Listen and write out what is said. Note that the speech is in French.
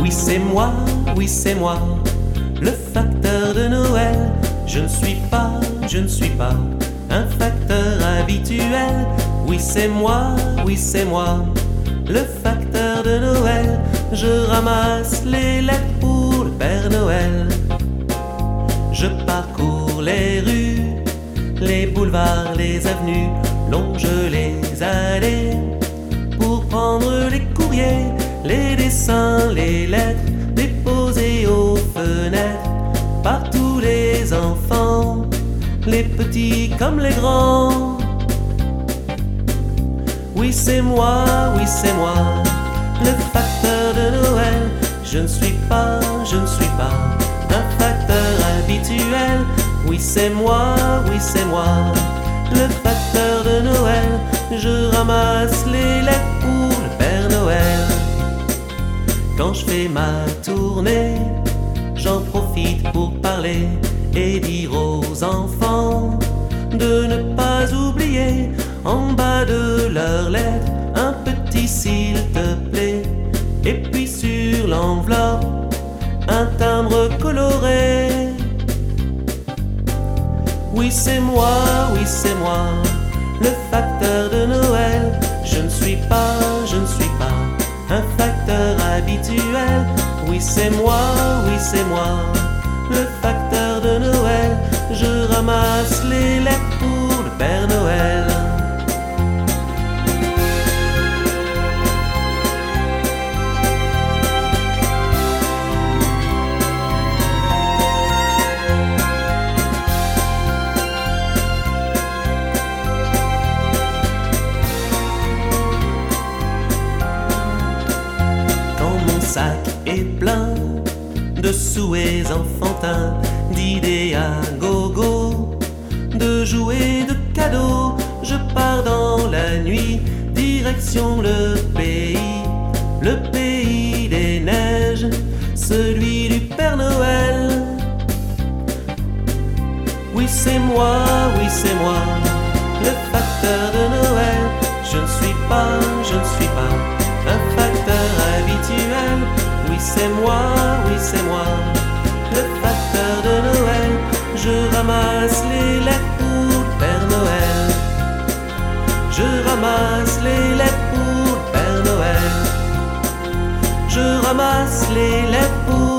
Oui, c'est moi, oui, c'est moi, le facteur de Noël. Je ne suis pas, je ne suis pas un facteur habituel. Oui, c'est moi, oui, c'est moi, le facteur de Noël. Je ramasse les lettres pour le Père Noël. Je parcours les rues, les boulevards, les avenues, longe les allées les lettres déposées aux fenêtres par tous les enfants, les petits comme les grands. Oui, c'est moi, oui, c'est moi, le facteur de Noël. Je ne suis pas, je ne suis pas un facteur habituel. Oui, c'est moi, oui, c'est moi, le facteur de Noël. Je ramasse les lettres profite pour parler et dire aux enfants de ne pas oublier en bas de leur lettre un petit s'il te plaît. Et puis sur l'enveloppe, un timbre coloré. Oui, c'est moi, oui, c'est moi, le facteur de Noël. Je ne suis pas, je ne suis pas un facteur habituel. C'est moi, oui, c'est moi, le facteur sac est plein de souhaits enfantins, d'idées à gogo, de jouets, de cadeaux, je pars dans la nuit, direction le pays, le pays des neiges, celui du Père Noël. Oui, c'est moi, oui, c'est moi, le facteur de c'est moi, oui c'est moi, le facteur de Noël. Je ramasse les lettres pour Père Noël. Je ramasse les lettres pour Père Noël. Je ramasse les lettres pour